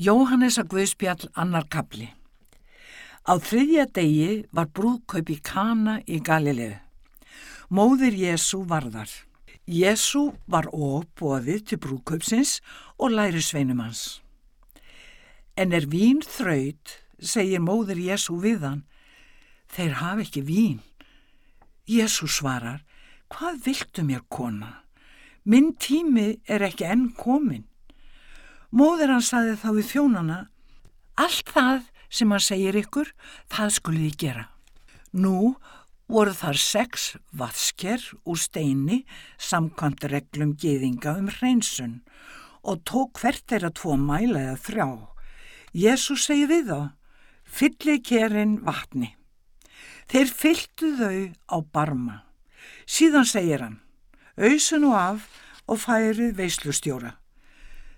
Jóhannes að Guðspjall annar kapli. Á þriðja degi var brúðkaup í Kana í Galilegu. Móðir Jésu varðar. Jésu var óbóðið til brúðkaupsins og læri sveinum hans. En er vín þraut, segir móðir Jésu við hann. Þeir hafa ekki vín. Jésu svarar, hvað viltu mér kona? Minn tími er ekki enn komin. Móður hann saði þá við þjónana, allt það sem hann segir ykkur, það skulið ég gera. Nú voru þar sex vaðsker úr steini samkvæmt reglum geðinga um hreinsun og tók hvert þeirra tvo mæla eða þrjá. Jésús segi við þá, fylli kerinn vatni. Þeir fylltu þau á barma. Síðan segir hann, auðsun og af og færið veislustjóra.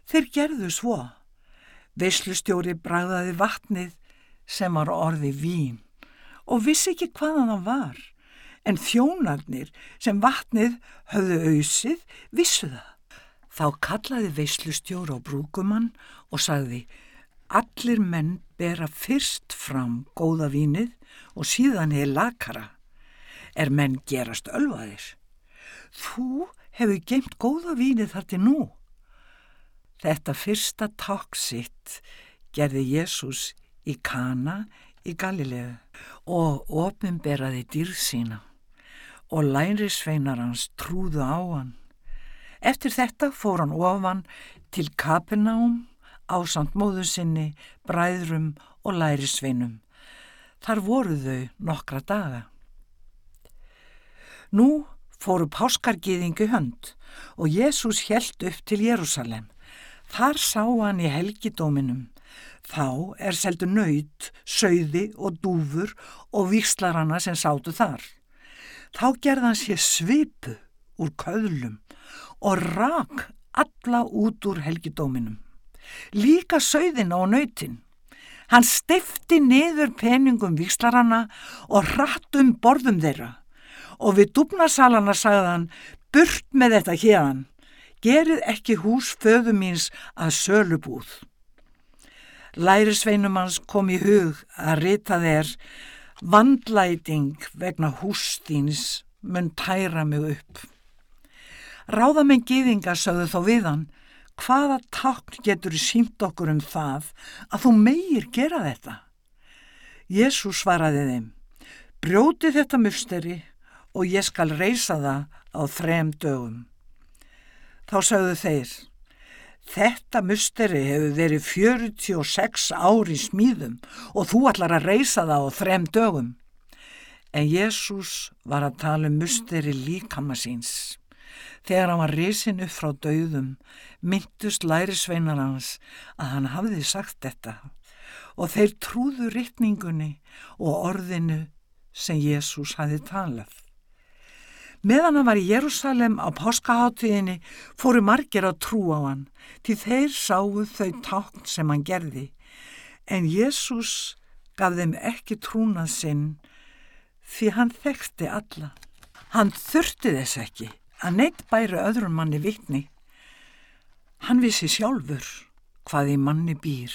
Þeir gerðu svo. Veislustjóri bræðaði vatnið sem var orði vín og vissi ekki hvaðan það var, en þjónarnir sem vatnið höfðu auðsið vissu það. Þá kallaði veislustjóri á brúkumann og sagði, allir menn bera fyrst fram góða vínið og síðan hefur lakara, er menn gerast ölvaðir. Þú hefur geimt góða vínið þar til nú. Þetta fyrsta takk sitt gerði Jésús í Kana í Galilegu og ofinberaði dýr sína og lærisveinar hans trúðu á hann. Eftir þetta fór hann ofan til Kapenám á samt móðu sinni, bræðrum og lærisveinum. Þar voru þau nokkra daga. Nú fóru páskargiðingu hönd og Jésús helt upp til Jérúsalem. Þar sá hann í helgidóminum. Þá er seldu nöyt, söiði og dúfur og víkslarana sem sátu þar. Þá gerði hann sér svipu úr köðlum og rak alla út úr helgidóminum. Líka söiðina og nöytin. Hann stifti niður peningum víkslarana og hratt um borðum þeirra og við dúbnarsalana sagði hann burt með þetta hérðan gerið ekki hús föðu míns að sölubúð. Lærisveinum hans kom í hug að rita þér vandlæting vegna hústíns mun tæra mig upp. Ráðamenn gýðinga sögðu þó við hann, hvaða takn getur símt okkur um það að þú meir gera þetta? Jésús svaraði þeim, brjóti þetta musteri og ég skal reysa það á þrem dögum. Þá sagðu þeir, þetta musteri hefur verið 46 ári smíðum og þú ætlar að reysa það á þrem dögum. En Jésús var að tala um musteri líkama síns. Þegar hann var reysin upp frá döðum, myndust lærisveinar hans að hann hafði sagt þetta og þeir trúðu rittningunni og orðinu sem Jésús hafi talað. Meðan hann var í Jérúsalem á páskaháttíðinni fóru margir að trú á hann, til þeir sáu þau tákn sem hann gerði. En Jésús gaf þeim ekki trúnað sinn því hann þekkti alla. Hann þurfti þess ekki að neitt bæri öðrum manni vittni. Hann vissi sjálfur hvað í manni býr.